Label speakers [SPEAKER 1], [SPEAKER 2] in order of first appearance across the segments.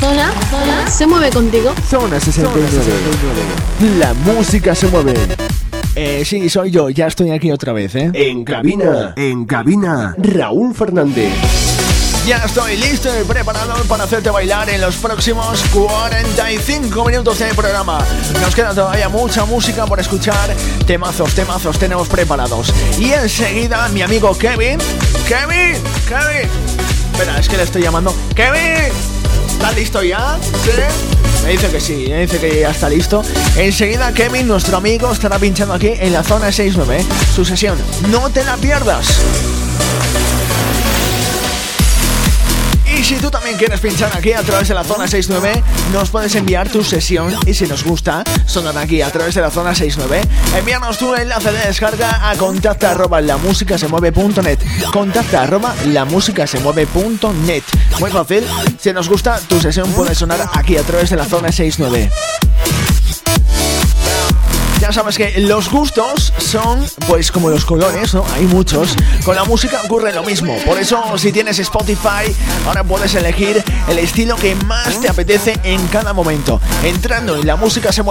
[SPEAKER 1] zona, zona se mueve contigo.
[SPEAKER 2] Zona 69. La música se mueve. Eh, sí, soy yo, ya estoy aquí otra vez, ¿eh?
[SPEAKER 3] En cabina, en cabina, Raúl Fernández.
[SPEAKER 2] Ya estoy listo y preparado para hacerte bailar en los próximos 45 minutos de programa. Nos queda todavía mucha música por escuchar. Temazos, temazos tenemos preparados. Y enseguida mi amigo Kevin. Kevin, Kevin. Espera, es que le estoy llamando. Kevin. ¿Estás listo ya? ¿Sí? Me dice que sí, me dice que ya está listo. Enseguida Kevin, nuestro amigo, estará pinchando aquí en la zona 69. Su sesión. No te la pierdas. Y si tú también quieres pinchar aquí a través de la zona 69, nos puedes enviar tu sesión y si nos gusta, sonar aquí a través de la zona 69, envíanos tu enlace de descarga a contacta arroba la música se. Contacta arroba la música se. Muy fácil, si nos gusta, tu sesión puede sonar aquí a través de la zona 69. Ya sabes que los gustos son pues como los colores, ¿no? Hay muchos. Con la música ocurre lo mismo. Por eso si tienes Spotify, ahora puedes elegir el estilo que más te apetece en cada momento. Entrando en la música se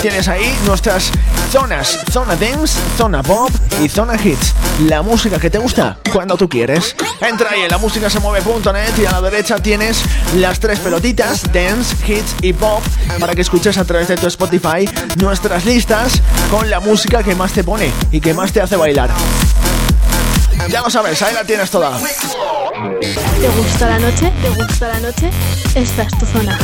[SPEAKER 2] tienes ahí nuestras zonas, zona dance, zona pop y zona hits. La música que te gusta cuando tú quieres. Entra ahí en la música se mueve.net y a la derecha tienes las tres pelotitas, dance, hits y pop, para que escuches a través de tu Spotify nuestras listas con la música que más te pone y que más te hace bailar. Ya lo sabes, ahí la tienes toda.
[SPEAKER 1] ¿Te gusta la noche? ¿Te gusta la noche? Esta es tu zona.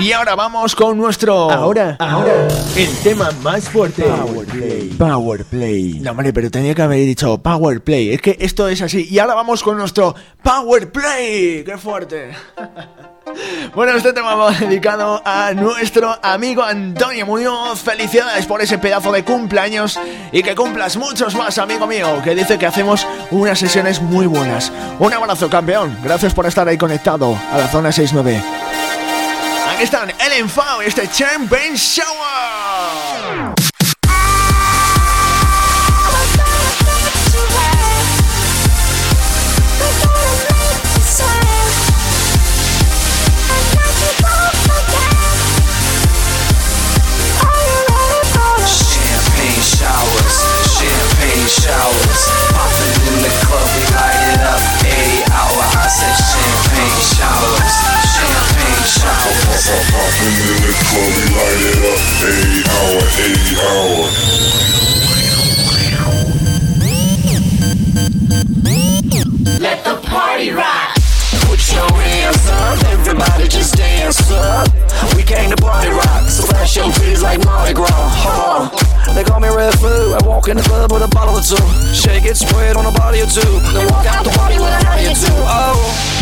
[SPEAKER 2] Y ahora vamos con nuestro.
[SPEAKER 3] Ahora, ahora, el tema más fuerte.
[SPEAKER 2] Power Play.
[SPEAKER 3] Power Play.
[SPEAKER 2] No, hombre, pero tenía que haber dicho Power Play. Es que esto es así. Y ahora vamos con nuestro Power Play. ¡Qué fuerte! Bueno, este tema va dedicado a nuestro amigo Antonio Muñoz. Felicidades por ese pedazo de cumpleaños y que cumplas muchos más, amigo mío, que dice que hacemos unas sesiones muy buenas. Un abrazo, campeón. Gracias por estar ahí conectado a la zona 69. Están el Enfao y este Champagne Shower.
[SPEAKER 4] Showers. Popping in the club, we light it up. Eight hour,
[SPEAKER 5] eight hour.
[SPEAKER 4] Let the party rock. Put your hands up, everybody just dance up. We came to party rock, so flash your titties like Mardi Gras. Huh. They call me Red Food. I walk in the club with a bottle or two. Shake it, spread on a body or two. Then walk out the party with a honey or two. Oh.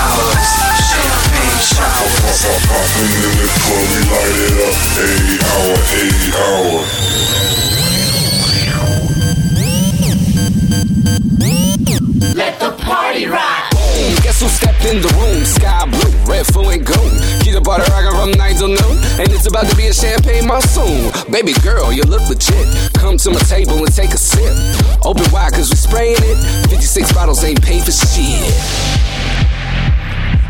[SPEAKER 4] Showers, champagne showers. Popping in the club, we light it up. Eight hour,
[SPEAKER 5] eight hour.
[SPEAKER 4] Let the party rock. Guess who stepped in the room? Sky blue, red, full and gold. Keep the party rocking from night till noon. And it's about to be a champagne monsoon. Baby girl, you look legit. Come to my table and take a sip. Open wide, cause we spraying it. 56 bottles ain't paid for shit.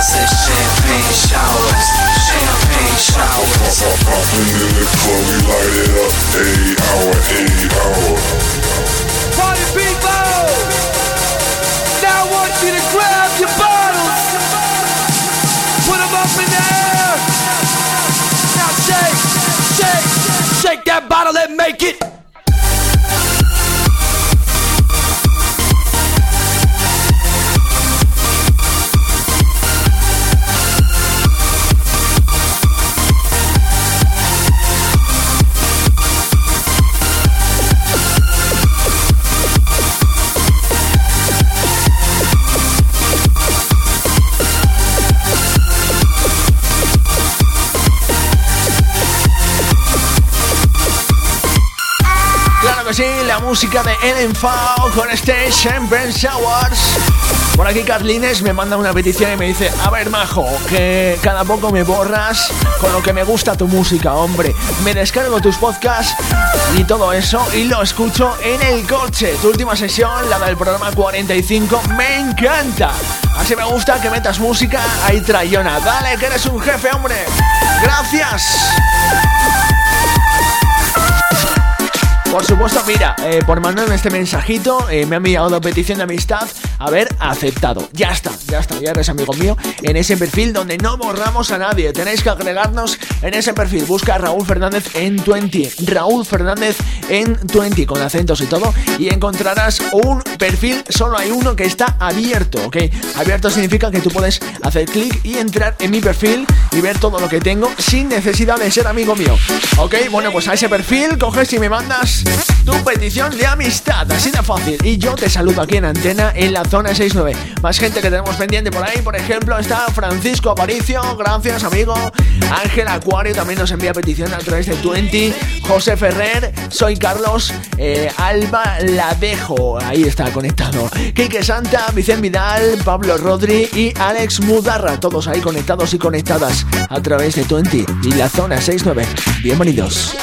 [SPEAKER 4] Said champagne showers, champagne showers. Popping in the club, we light it up. Eight hour,
[SPEAKER 5] eight hour.
[SPEAKER 6] Party people! Now I want you to grab your bottles. Put them up in the air. Now shake, shake, shake that bottle and make it.
[SPEAKER 2] Sí, la música de Ellen Fao con este Champagne Showers. Por aquí Carlines me manda una petición y me dice, a ver majo, que cada poco me borras con lo que me gusta tu música, hombre. Me descargo tus podcasts y todo eso y lo escucho en el coche. Tu última sesión, la del programa 45, me encanta. Así me gusta que metas música ahí trayona. Dale, que eres un jefe, hombre. Gracias. Por supuesto, mira, eh, por mandarme este mensajito, eh, me ha enviado petición de amistad, haber aceptado. Ya está, ya está, ya eres amigo mío en ese perfil donde no borramos a nadie. Tenéis que agregarnos en ese perfil. Busca Raúl Fernández en 20. Raúl Fernández en 20 con acentos y todo. Y encontrarás un perfil, solo hay uno que está abierto, ¿ok? Abierto significa que tú puedes hacer clic y entrar en mi perfil y ver todo lo que tengo sin necesidad de ser amigo mío. ¿Ok? Bueno, pues a ese perfil coges y me mandas tu petición de amistad, así de fácil. Y yo te saludo aquí en antena en la zona 69. Más gente que tenemos pendiente por ahí, por ejemplo, está Francisco Aparicio, gracias amigo. Ángel Acuario también nos envía petición a través de 20. José Ferrer, soy Carlos, eh, Alba Ladejo, ahí está conectado. Kike Santa, Vicente Vidal, Pablo Rodri y Alex Mudarra, todos ahí conectados y conectadas a través de 20 y la zona 69. Bienvenidos.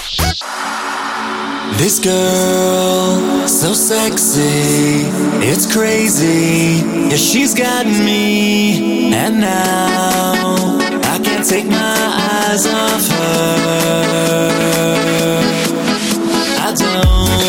[SPEAKER 7] This girl, so sexy, it's crazy. Yeah, she's got me, and now I can't take my eyes off her. I don't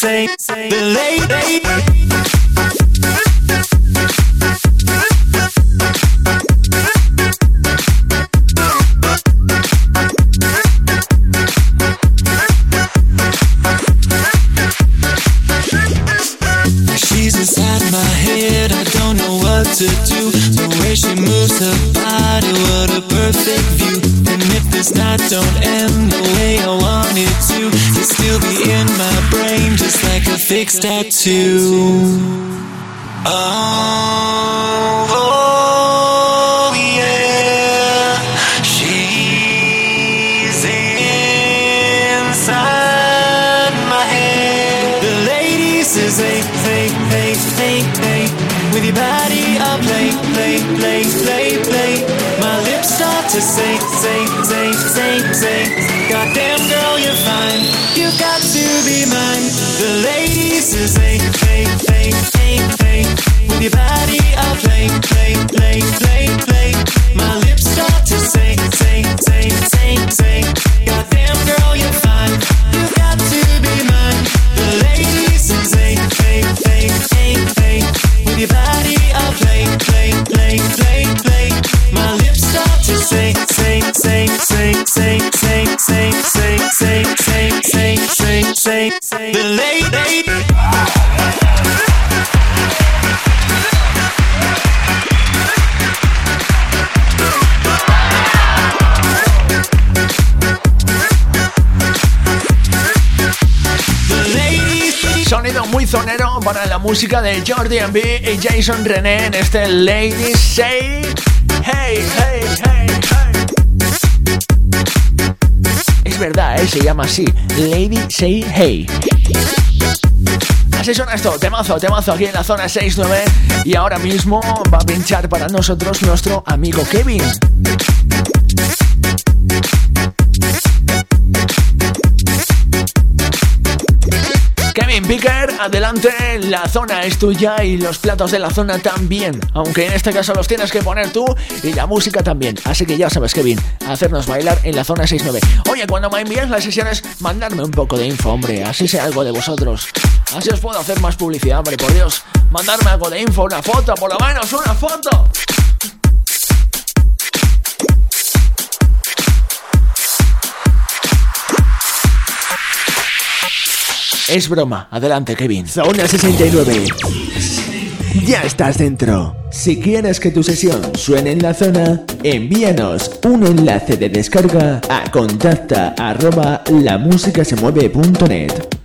[SPEAKER 7] say, same. The lady. to do. The way she moves her body, what a perfect view. And if this night don't end. fix that. Oh.
[SPEAKER 2] Sonido muy zonero para la música de Jordi B y Jason René en este Lady Say Hey, hey, hey, hey. Es verdad, ¿eh? se llama así, Lady Say Hey. Así suena esto, temazo, temazo aquí en la zona 69 y ahora mismo va a pinchar para nosotros nuestro amigo Kevin. Kevin Picker, adelante, la zona es tuya y los platos de la zona también, aunque en este caso los tienes que poner tú y la música también, así que ya sabes Kevin, hacernos bailar en la zona 69. Oye, cuando me envíes las sesiones, mandarme un poco de info, hombre, así sé algo de vosotros. Así os puedo hacer más publicidad, hombre, por Dios. Mandarme algo de info, una foto, por lo menos una foto. Es broma. Adelante, Kevin.
[SPEAKER 3] Zona 69. Ya estás dentro. Si quieres que tu sesión suene en la zona, envíanos un enlace de descarga a contacta arroba lamusicasemueve.net.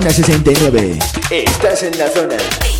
[SPEAKER 2] Zona 69. Estás en la zona.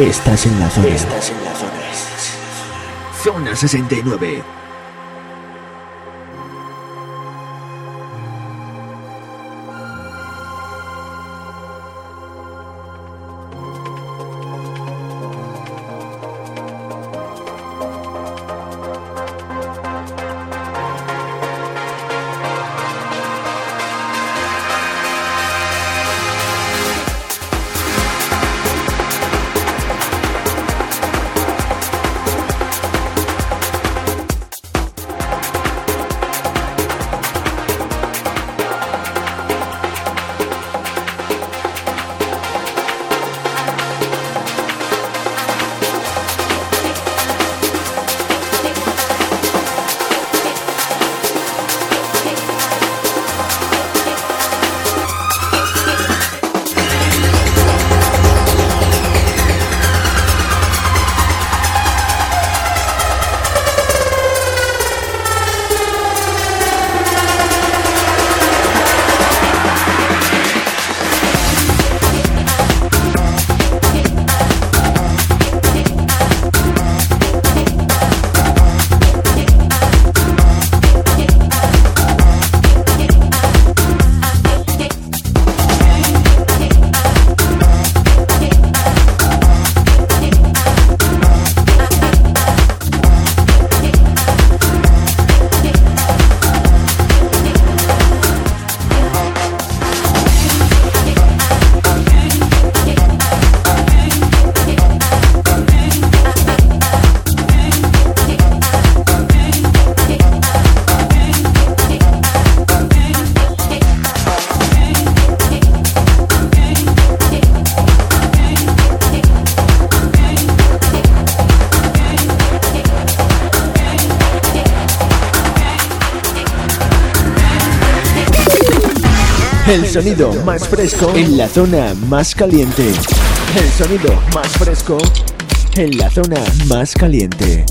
[SPEAKER 8] Estás en la zona. Estás en la zona. Zona 69. El sonido más fresco en la zona más caliente. El sonido más fresco en la zona más caliente.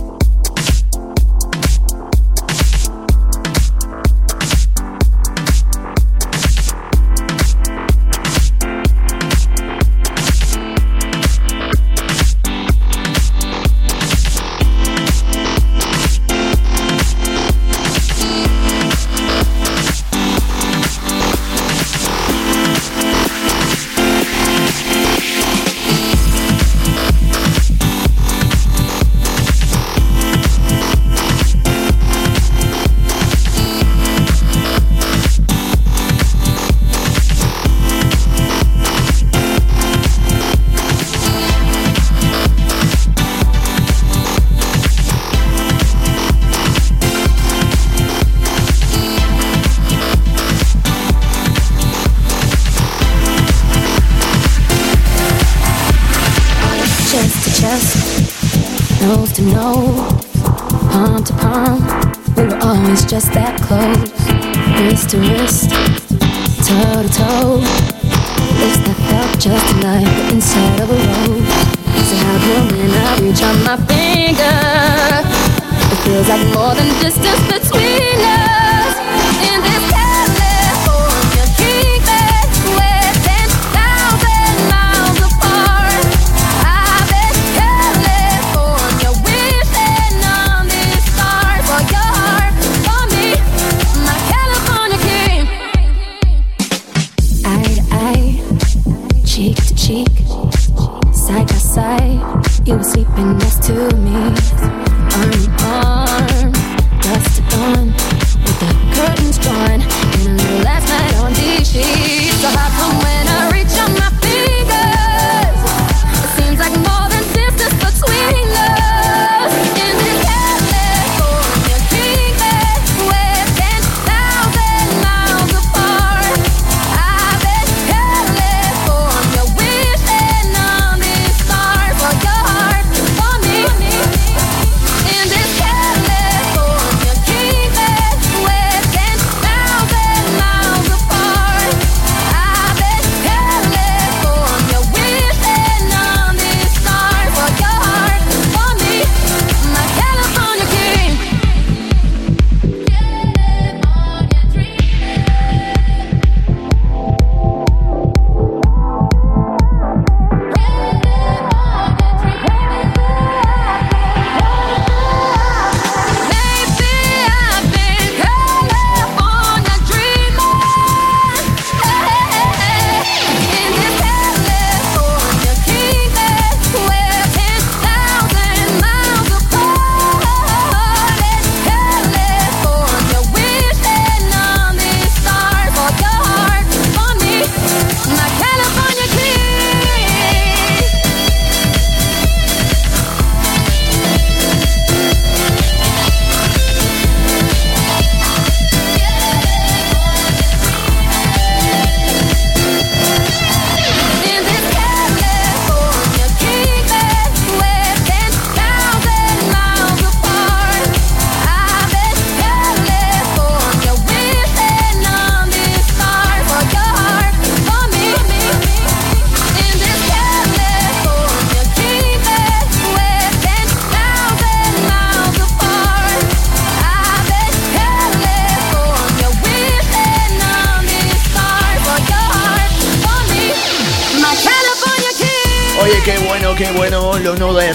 [SPEAKER 2] know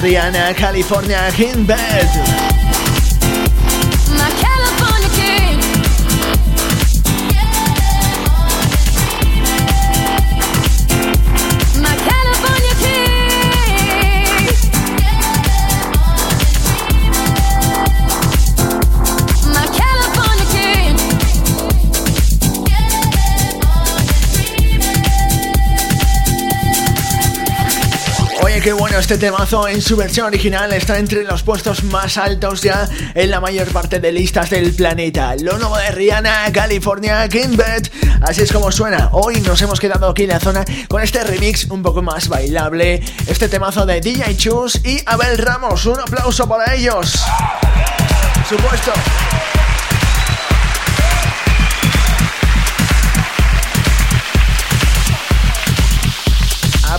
[SPEAKER 2] Rihanna, California, King Bed. Este temazo en su versión original está entre los puestos más altos ya en la mayor parte de listas del planeta. Lo nuevo de Rihanna, California, Bed. Así es como suena. Hoy nos hemos quedado aquí en la zona con este remix un poco más bailable. Este temazo de DJ Chus y Abel Ramos. Un aplauso para ellos. Por supuesto.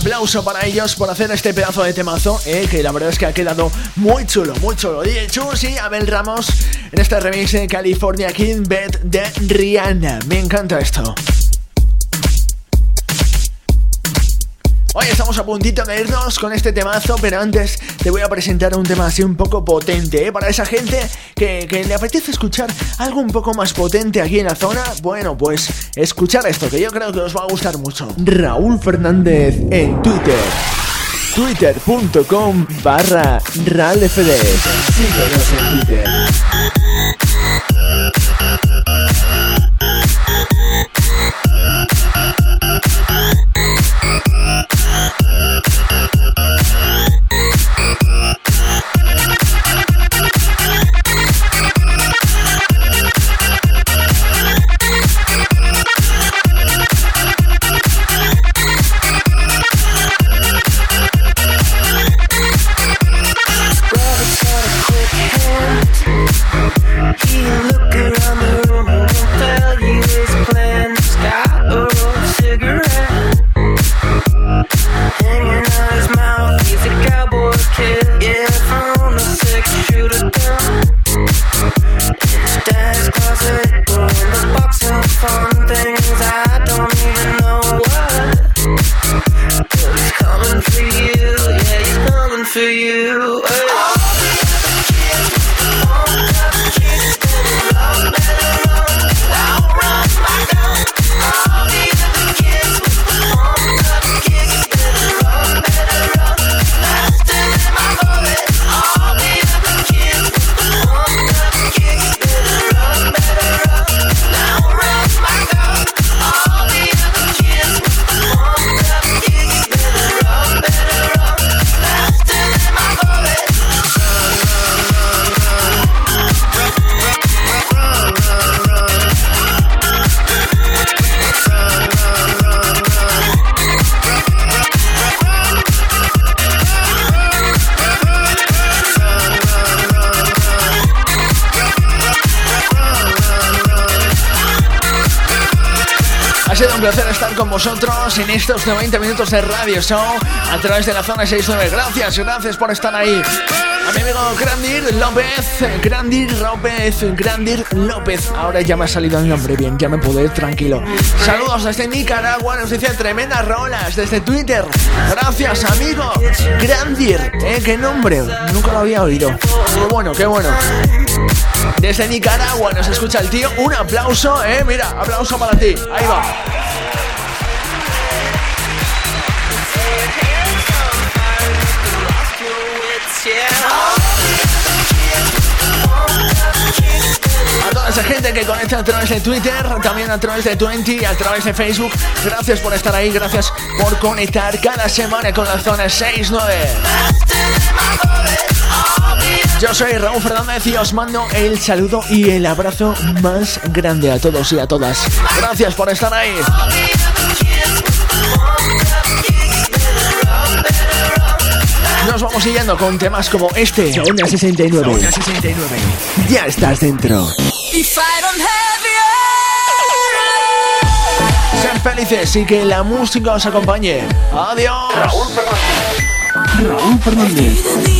[SPEAKER 2] Aplauso para ellos por hacer este pedazo de temazo, eh, que la verdad es que ha quedado muy chulo, muy chulo. DJ Chus y Abel Ramos en este remix de California King Bed de Rihanna. Me encanta esto. Hoy estamos a puntito de irnos con este temazo, pero antes te voy a presentar un tema así un poco potente, ¿eh? Para esa gente que, le apetece escuchar algo un poco más potente aquí en la zona, bueno, pues escuchar esto, que yo creo que os va a gustar mucho.
[SPEAKER 9] Raúl Fernández en Twitter twitter.com barra ralfd Síguenos en Twitter.
[SPEAKER 2] Estos 90 minutos de Radio Show a través de la zona 69. Gracias, gracias por estar ahí. A mi amigo Grandir López, Grandir López, Grandir López. Ahora ya me ha salido el nombre bien, ya me puedo ir tranquilo. Saludos desde Nicaragua, nos dice tremendas rolas desde Twitter. Gracias, amigo. Grandir, ¿eh? ¿Qué nombre? Nunca lo había oído. Qué bueno, qué bueno. Desde Nicaragua nos escucha el tío. Un aplauso, ¿eh? Mira, aplauso para ti. Ahí va. A toda esa gente que conecta a través de Twitter, también a través de Twenty, a través de Facebook, gracias por estar ahí, gracias por conectar cada semana con la zona 69. Yo soy Raúl Fernández y os mando el saludo y el abrazo más grande a todos y a todas. Gracias por estar ahí. Vamos siguiendo con temas como este.
[SPEAKER 9] Zona 69. Zona 69. Ya estás dentro.
[SPEAKER 2] Sean felices y que la música os acompañe. Adiós.
[SPEAKER 9] Raúl Fernández. Raúl Fernández.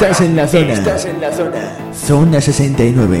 [SPEAKER 3] Estás en la zona.
[SPEAKER 2] Estás en la zona.
[SPEAKER 3] Zona 69.